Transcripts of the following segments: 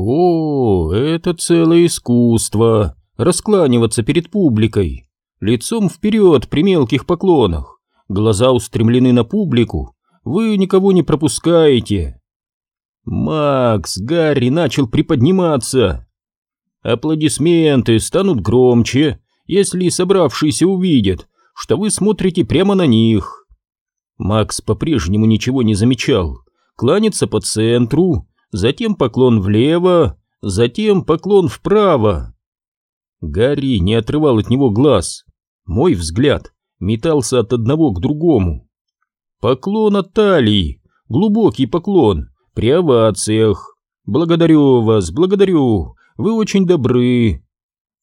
О, это целое искусство — раскланиваться перед публикой, лицом вперед при мелких поклонах, глаза устремлены на публику, вы никого не пропускаете. Макс, Гарри начал приподниматься. Аплодисменты станут громче, если собравшиеся увидят, что вы смотрите прямо на них. Макс по-прежнему ничего не замечал, кланяться по центру, затем поклон влево, затем поклон вправо. Гарри не отрывал от него глаз. Мой взгляд метался от одного к другому. Поклон от талии, глубокий поклон, при овациях. Благодарю вас, благодарю, вы очень добры.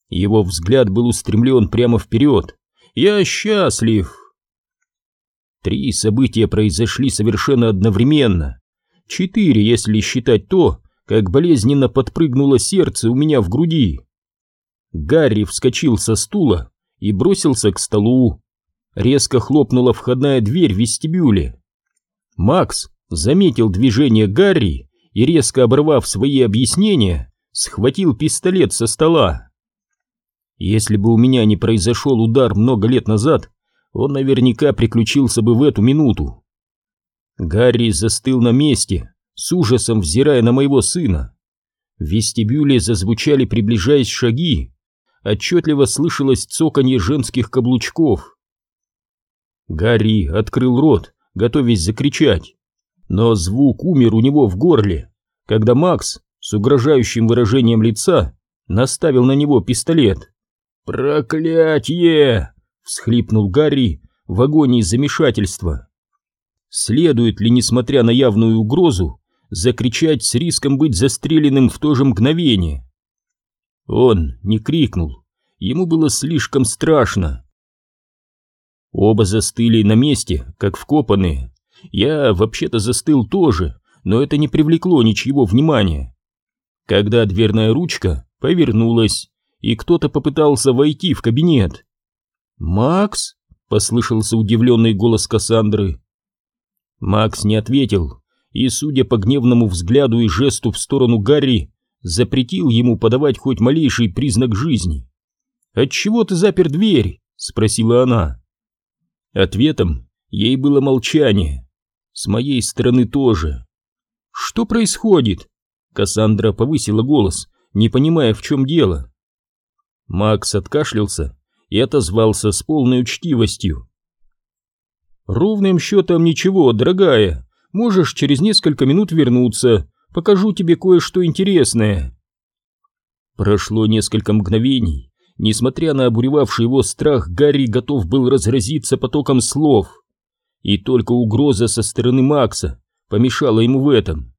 Его взгляд был устремлен прямо вперед. Я счастлив. Три события произошли совершенно одновременно. Четыре, если считать то, как болезненно подпрыгнуло сердце у меня в груди. Гарри вскочил со стула и бросился к столу. Резко хлопнула входная дверь в вестибюле. Макс заметил движение Гарри и, резко оборвав свои объяснения, схватил пистолет со стола. Если бы у меня не произошел удар много лет назад, он наверняка приключился бы в эту минуту. Гарри застыл на месте, с ужасом взирая на моего сына. В вестибюле зазвучали, приближаясь шаги. Отчетливо слышалось цоканье женских каблучков. Гарри открыл рот, готовясь закричать, но звук умер у него в горле, когда Макс с угрожающим выражением лица наставил на него пистолет. «Проклятье!» — всхлипнул Гарри в агонии замешательства. Следует ли, несмотря на явную угрозу, закричать с риском быть застреленным в то же мгновение? Он не крикнул, ему было слишком страшно. Оба застыли на месте, как вкопанные. Я вообще-то застыл тоже, но это не привлекло ничьего внимания. Когда дверная ручка повернулась, и кто-то попытался войти в кабинет. «Макс?» — послышался удивленный голос Кассандры. Макс не ответил, и, судя по гневному взгляду и жесту в сторону Гарри, запретил ему подавать хоть малейший признак жизни. «Отчего ты запер дверь?» — спросила она. Ответом ей было молчание. С моей стороны тоже. «Что происходит?» Кассандра повысила голос, не понимая, в чем дело. Макс откашлялся и отозвался с полной учтивостью. «Ровным счетом ничего, дорогая. Можешь через несколько минут вернуться. Покажу тебе кое-что интересное». Прошло несколько мгновений. Несмотря на обуревавший его страх, Гарри готов был разразиться потоком слов. И только угроза со стороны Макса помешала ему в этом.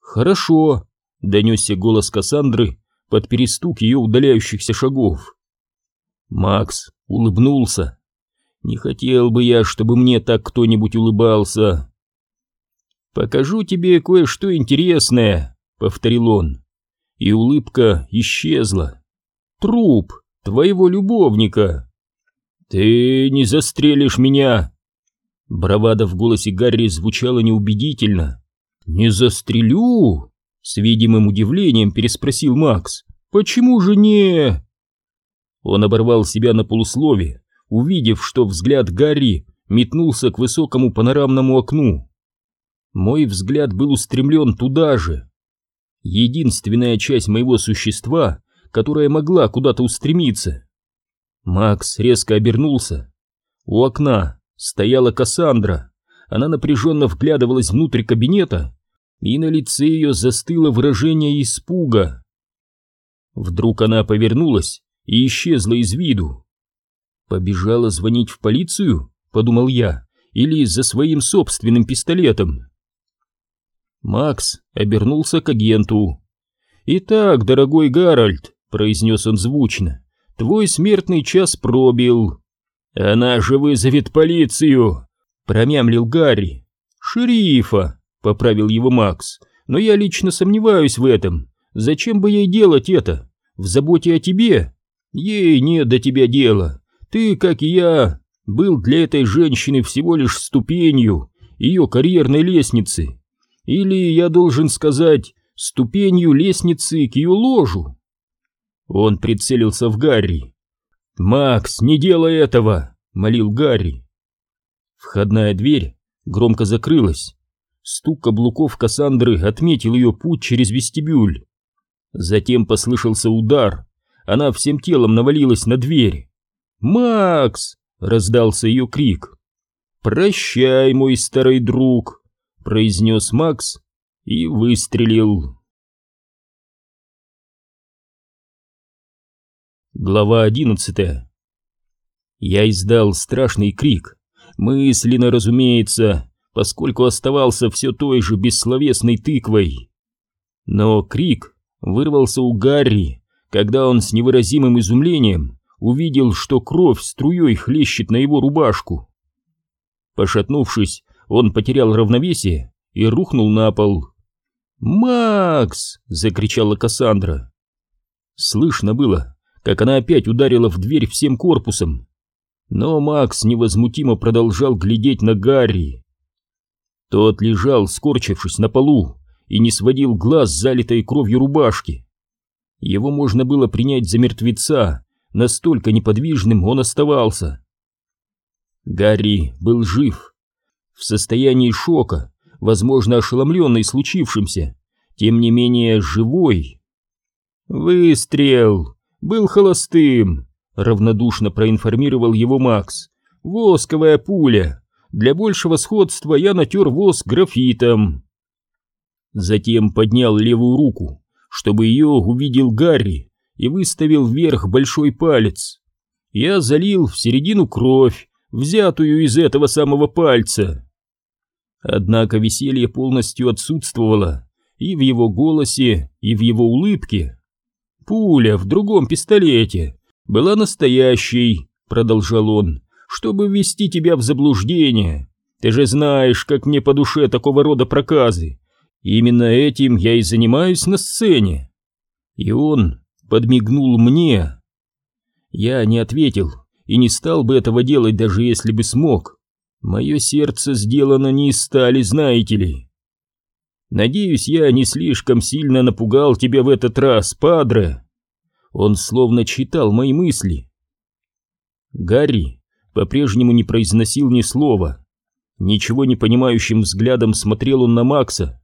«Хорошо», — донесся голос Кассандры под перестук ее удаляющихся шагов. Макс улыбнулся. Не хотел бы я, чтобы мне так кто-нибудь улыбался. «Покажу тебе кое-что интересное», — повторил он. И улыбка исчезла. «Труп твоего любовника». «Ты не застрелишь меня!» Бравада в голосе Гарри звучала неубедительно. «Не застрелю?» С видимым удивлением переспросил Макс. «Почему же не...» Он оборвал себя на полуслове увидев, что взгляд Гарри метнулся к высокому панорамному окну. Мой взгляд был устремлен туда же. Единственная часть моего существа, которая могла куда-то устремиться. Макс резко обернулся. У окна стояла Кассандра. Она напряженно вглядывалась внутрь кабинета, и на лице ее застыло выражение испуга. Вдруг она повернулась и исчезла из виду. Побежала звонить в полицию, подумал я, или за своим собственным пистолетом. Макс обернулся к агенту. «Итак, дорогой Гарольд», — произнес он звучно, — «твой смертный час пробил». «Она же вызовет полицию», — промямлил Гарри. «Шерифа», — поправил его Макс, — «но я лично сомневаюсь в этом. Зачем бы ей делать это? В заботе о тебе? Ей нет до тебя дела. Ты, как и я, был для этой женщины всего лишь ступенью ее карьерной лестницы. Или, я должен сказать, ступенью лестницы к ее ложу. Он прицелился в Гарри. «Макс, не делай этого!» — молил Гарри. Входная дверь громко закрылась. Стук каблуков Кассандры отметил ее путь через вестибюль. Затем послышался удар. Она всем телом навалилась на дверь. «Макс!» — раздался ее крик. «Прощай, мой старый друг!» — произнес Макс и выстрелил. Глава одиннадцатая Я издал страшный крик, мысленно, разумеется, поскольку оставался все той же бессловесной тыквой. Но крик вырвался у Гарри, когда он с невыразимым изумлением увидел, что кровь струей хлещет на его рубашку. Пошатнувшись, он потерял равновесие и рухнул на пол. «Макс!» — закричала Кассандра. Слышно было, как она опять ударила в дверь всем корпусом. Но Макс невозмутимо продолжал глядеть на Гарри. Тот лежал, скорчившись на полу, и не сводил глаз залитой кровью рубашки. Его можно было принять за мертвеца, настолько неподвижным он оставался. Гарри был жив, в состоянии шока, возможно, ошеломленный случившимся, тем не менее живой. «Выстрел! Был холостым!» — равнодушно проинформировал его Макс. «Восковая пуля! Для большего сходства я натер воск графитом!» Затем поднял левую руку, чтобы ее увидел Гарри, и выставил вверх большой палец. Я залил в середину кровь, взятую из этого самого пальца. Однако веселье полностью отсутствовало и в его голосе, и в его улыбке. «Пуля в другом пистолете была настоящей», — продолжал он, — «чтобы ввести тебя в заблуждение. Ты же знаешь, как мне по душе такого рода проказы. Именно этим я и занимаюсь на сцене». И он подмигнул мне. Я не ответил и не стал бы этого делать, даже если бы смог. Мое сердце сделано не из стали, знаете ли. Надеюсь, я не слишком сильно напугал тебя в этот раз, падре. Он словно читал мои мысли. Гарри по-прежнему не произносил ни слова. Ничего не понимающим взглядом смотрел он на Макса.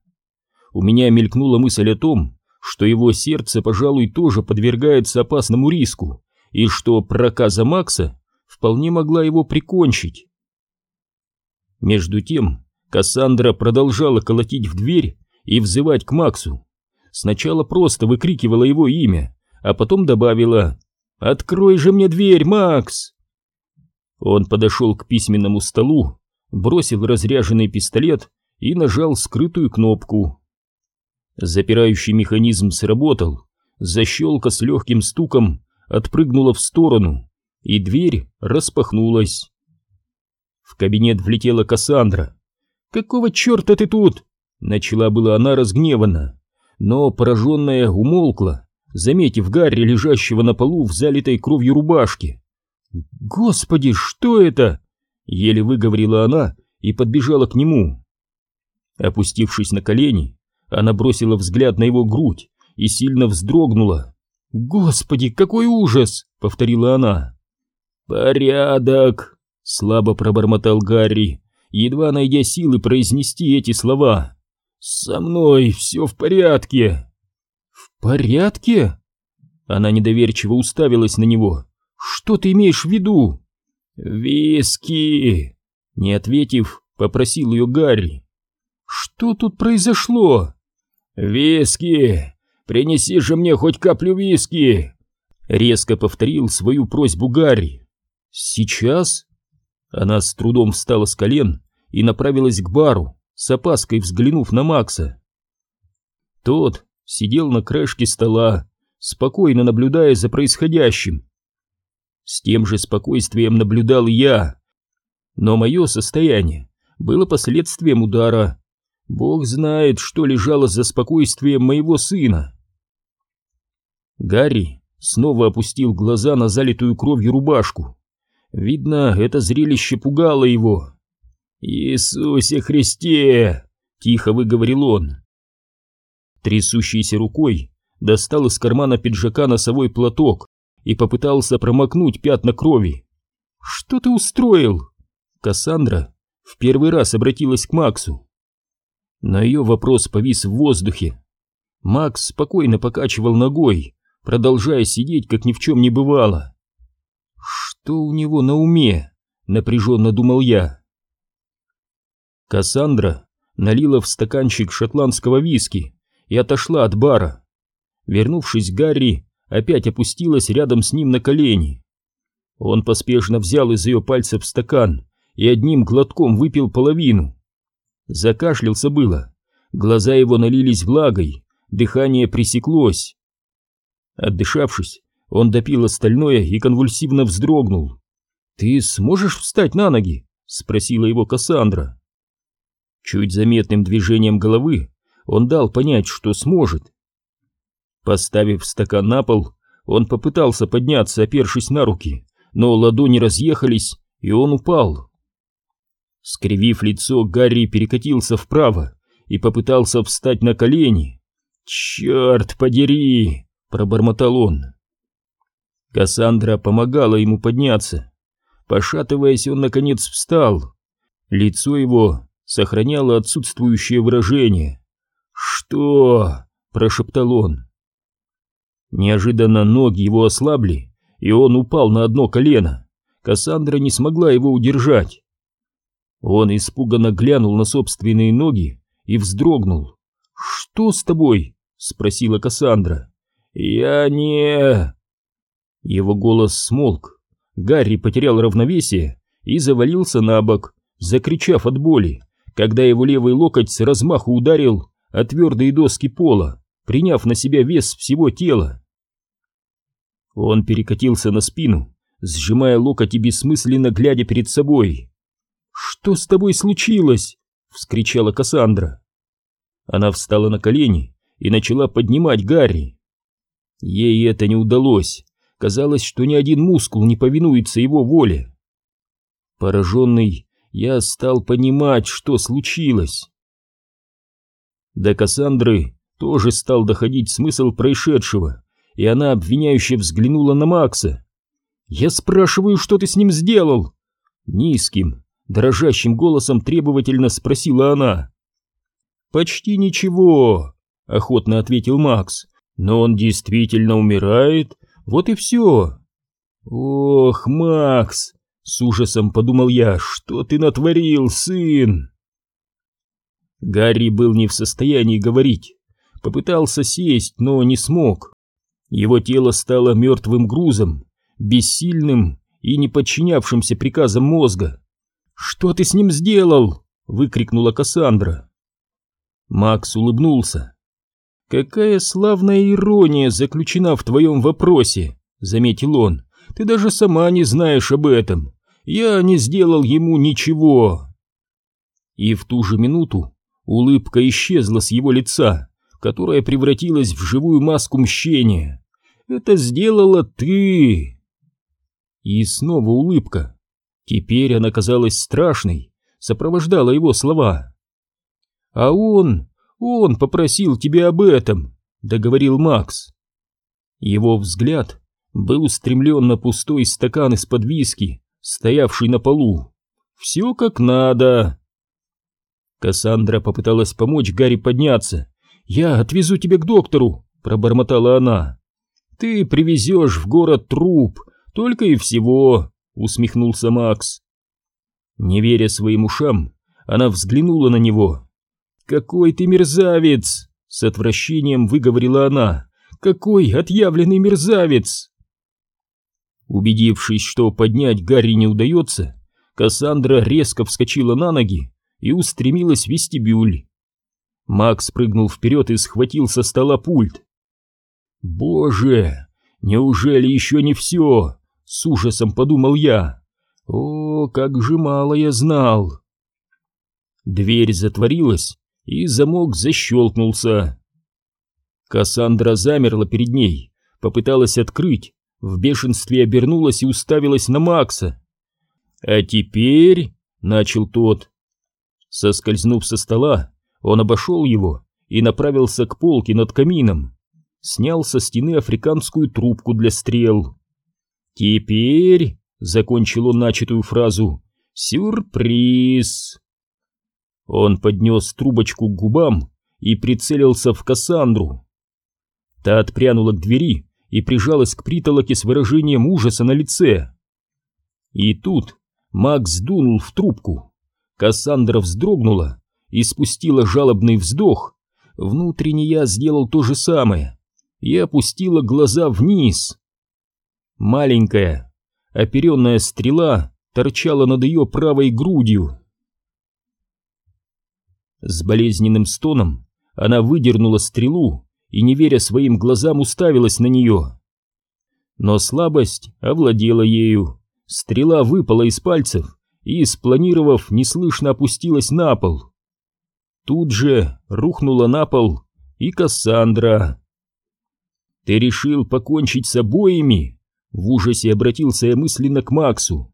У меня мелькнула мысль о том, что его сердце, пожалуй, тоже подвергается опасному риску, и что проказа Макса вполне могла его прикончить. Между тем, Кассандра продолжала колотить в дверь и взывать к Максу. Сначала просто выкрикивала его имя, а потом добавила «Открой же мне дверь, Макс!» Он подошел к письменному столу, бросил разряженный пистолет и нажал скрытую кнопку. Запирающий механизм сработал, защелка с легким стуком отпрыгнула в сторону, и дверь распахнулась. В кабинет влетела Кассандра. «Какого черта ты тут?» Начала была она разгневанно, но пораженная умолкла, заметив Гарри, лежащего на полу в залитой кровью рубашке. «Господи, что это?» Еле выговорила она и подбежала к нему. Опустившись на колени, она бросила взгляд на его грудь и сильно вздрогнула. «Господи, какой ужас!» — повторила она. «Порядок!» — слабо пробормотал Гарри, едва найдя силы произнести эти слова. «Со мной все в порядке!» «В порядке?» Она недоверчиво уставилась на него. «Что ты имеешь в виду?» «Виски!» Не ответив, попросил ее Гарри. «Что тут произошло?» «Виски! Принеси же мне хоть каплю виски!» Резко повторил свою просьбу Гарри. «Сейчас?» Она с трудом встала с колен и направилась к бару, с опаской взглянув на Макса. Тот сидел на краешке стола, спокойно наблюдая за происходящим. С тем же спокойствием наблюдал я, но мое состояние было последствием удара, Бог знает, что лежало за спокойствием моего сына. Гарри снова опустил глаза на залитую кровью рубашку. Видно, это зрелище пугало его. «Иисусе Христе!» — тихо выговорил он. Трясущейся рукой достал из кармана пиджака носовой платок и попытался промокнуть пятна крови. «Что ты устроил?» Кассандра в первый раз обратилась к Максу. На ее вопрос повис в воздухе. Макс спокойно покачивал ногой, продолжая сидеть, как ни в чем не бывало. «Что у него на уме?» — напряженно думал я. Кассандра налила в стаканчик шотландского виски и отошла от бара. Вернувшись, Гарри опять опустилась рядом с ним на колени. Он поспешно взял из ее пальцев стакан и одним глотком выпил половину. Закашлялся было, глаза его налились влагой, дыхание пресеклось. Отдышавшись, он допил остальное и конвульсивно вздрогнул. «Ты сможешь встать на ноги?» — спросила его Кассандра. Чуть заметным движением головы он дал понять, что сможет. Поставив стакан на пол, он попытался подняться, опершись на руки, но ладони разъехались, и он упал. Скривив лицо, Гарри перекатился вправо и попытался встать на колени. «Черт подери!» — пробормотал он. Кассандра помогала ему подняться. Пошатываясь, он наконец встал. Лицо его сохраняло отсутствующее выражение. «Что?» — прошептал он. Неожиданно ноги его ослабли, и он упал на одно колено. Кассандра не смогла его удержать. Он испуганно глянул на собственные ноги и вздрогнул. «Что с тобой?» — спросила Кассандра. «Я не...» Его голос смолк. Гарри потерял равновесие и завалился на бок, закричав от боли, когда его левый локоть с размаху ударил о твердые доски пола, приняв на себя вес всего тела. Он перекатился на спину, сжимая локоть и бессмысленно глядя перед собой. «Что с тобой случилось?» — вскричала Кассандра. Она встала на колени и начала поднимать Гарри. Ей это не удалось. Казалось, что ни один мускул не повинуется его воле. Пораженный, я стал понимать, что случилось. До Кассандры тоже стал доходить смысл происшедшего, и она обвиняюще взглянула на Макса. «Я спрашиваю, что ты с ним сделал?» Низким, дрожащим голосом требовательно спросила она. «Почти ничего», — охотно ответил Макс. «Но он действительно умирает, вот и все». «Ох, Макс!» — с ужасом подумал я. «Что ты натворил, сын?» Гарри был не в состоянии говорить. Попытался сесть, но не смог. Его тело стало мертвым грузом, бессильным и не подчинявшимся приказам мозга. «Что ты с ним сделал?» — выкрикнула Кассандра. Макс улыбнулся. «Какая славная ирония заключена в твоем вопросе», — заметил он. «Ты даже сама не знаешь об этом. Я не сделал ему ничего». И в ту же минуту улыбка исчезла с его лица, которая превратилась в живую маску мщения. «Это сделала ты!» И снова улыбка. Теперь она казалась страшной, сопровождала его слова. «А он, он попросил тебя об этом», — договорил Макс. Его взгляд был устремлен на пустой стакан из-под виски, стоявший на полу. «Все как надо». Кассандра попыталась помочь Гарри подняться. «Я отвезу тебя к доктору», — пробормотала она. «Ты привезешь в город труп, только и всего», — усмехнулся Макс. Не веря своим ушам, она взглянула на него. «Какой ты мерзавец!» — с отвращением выговорила она. «Какой отъявленный мерзавец!» Убедившись, что поднять Гарри не удается, Кассандра резко вскочила на ноги и устремилась в вестибюль. Макс прыгнул вперед и схватил со стола пульт. «Боже, неужели еще не все?» — с ужасом подумал я. «О, как же мало я знал!» Дверь затворилась, и замок защелкнулся. Кассандра замерла перед ней, попыталась открыть, в бешенстве обернулась и уставилась на Макса. «А теперь...» — начал тот. Соскользнув со стола, он обошел его и направился к полке над камином. Снял со стены африканскую трубку для стрел. «Теперь», — закончил он начатую фразу, — «сюрприз». Он поднес трубочку к губам и прицелился в Кассандру. Та отпрянула к двери и прижалась к притолоке с выражением ужаса на лице. И тут Макс дунул в трубку. Кассандра вздрогнула и спустила жалобный вздох. Внутренне я сделал то же самое и опустила глаза вниз. Маленькая, оперенная стрела торчала над ее правой грудью. С болезненным стоном она выдернула стрелу и, не веря своим глазам, уставилась на нее. Но слабость овладела ею. Стрела выпала из пальцев и, спланировав, неслышно опустилась на пол. Тут же рухнула на пол и Кассандра. «Ты решил покончить с обоими?» В ужасе обратился я мысленно к Максу.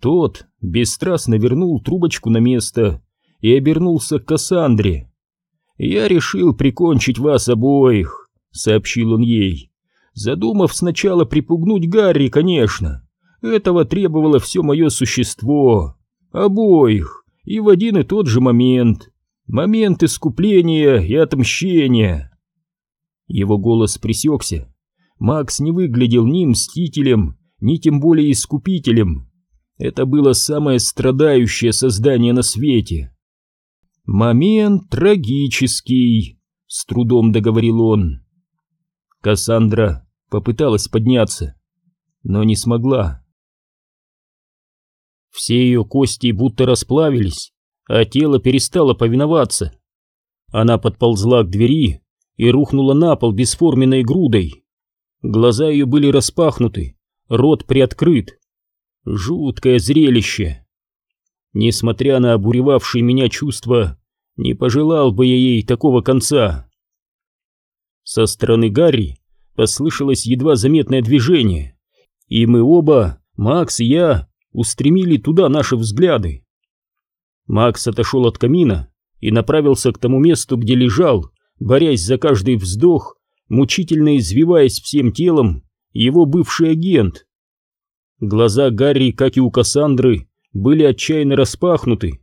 Тот бесстрастно вернул трубочку на место и обернулся к Кассандре. «Я решил прикончить вас обоих», — сообщил он ей, задумав сначала припугнуть Гарри, конечно. Этого требовало все мое существо. Обоих. И в один и тот же момент. Момент искупления и отмщения. Его голос пресекся. Макс не выглядел ни мстителем, ни тем более искупителем. Это было самое страдающее создание на свете. «Момент трагический», — с трудом договорил он. Кассандра попыталась подняться, но не смогла. Все ее кости будто расплавились, а тело перестало повиноваться. Она подползла к двери и рухнула на пол бесформенной грудой. Глаза ее были распахнуты, рот приоткрыт. Жуткое зрелище. Несмотря на обуревавшие меня чувства, не пожелал бы я ей такого конца. Со стороны Гарри послышалось едва заметное движение, и мы оба, Макс и я, устремили туда наши взгляды. Макс отошел от камина и направился к тому месту, где лежал, борясь за каждый вздох, мучительно извиваясь всем телом, его бывший агент. Глаза Гарри, как и у Кассандры, были отчаянно распахнуты.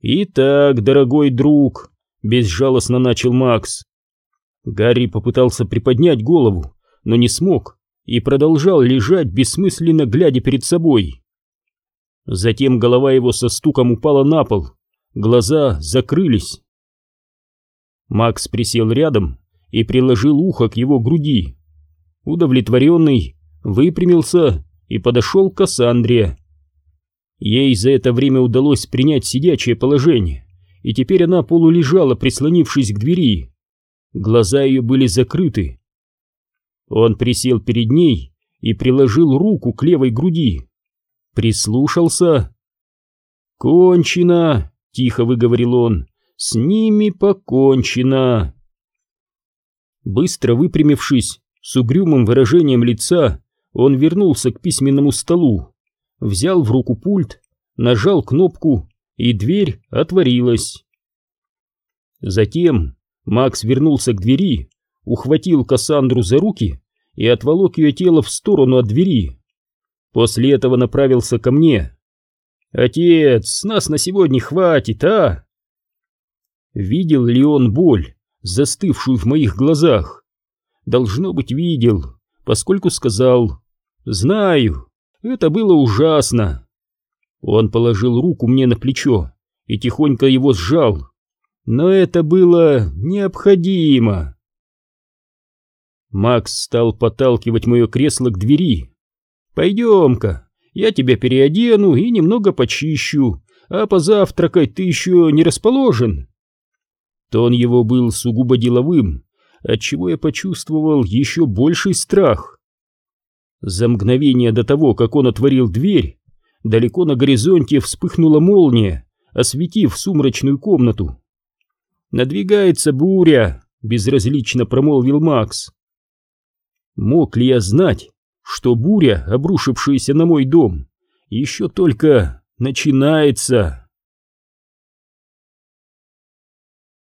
«Итак, дорогой друг», — безжалостно начал Макс. Гарри попытался приподнять голову, но не смог и продолжал лежать, бессмысленно глядя перед собой. Затем голова его со стуком упала на пол, глаза закрылись. Макс присел рядом и приложил ухо к его груди. Удовлетворенный, выпрямился и подошел к Кассандре. Ей за это время удалось принять сидячее положение, и теперь она полулежала, прислонившись к двери. Глаза ее были закрыты. Он присел перед ней и приложил руку к левой груди. Прислушался. «Кончено!» — тихо выговорил он. «С ними покончено!» Быстро выпрямившись, с угрюмым выражением лица, он вернулся к письменному столу взял в руку пульт, нажал кнопку, и дверь отворилась. Затем Макс вернулся к двери, ухватил Кассандру за руки и отволок ее тело в сторону от двери. После этого направился ко мне. «Отец, нас на сегодня хватит, а?» Видел ли он боль, застывшую в моих глазах? Должно быть, видел, поскольку сказал «Знаю, это было ужасно. Он положил руку мне на плечо и тихонько его сжал. Но это было необходимо. Макс стал подталкивать мое кресло к двери. «Пойдем-ка, я тебя переодену и немного почищу, а позавтракать ты еще не расположен». Тон его был сугубо деловым, отчего я почувствовал еще больший страх. За мгновение до того, как он отворил дверь, далеко на горизонте вспыхнула молния, осветив сумрачную комнату. «Надвигается буря», — безразлично промолвил Макс. Мог ли я знать, что буря, обрушившаяся на мой дом, еще только начинается?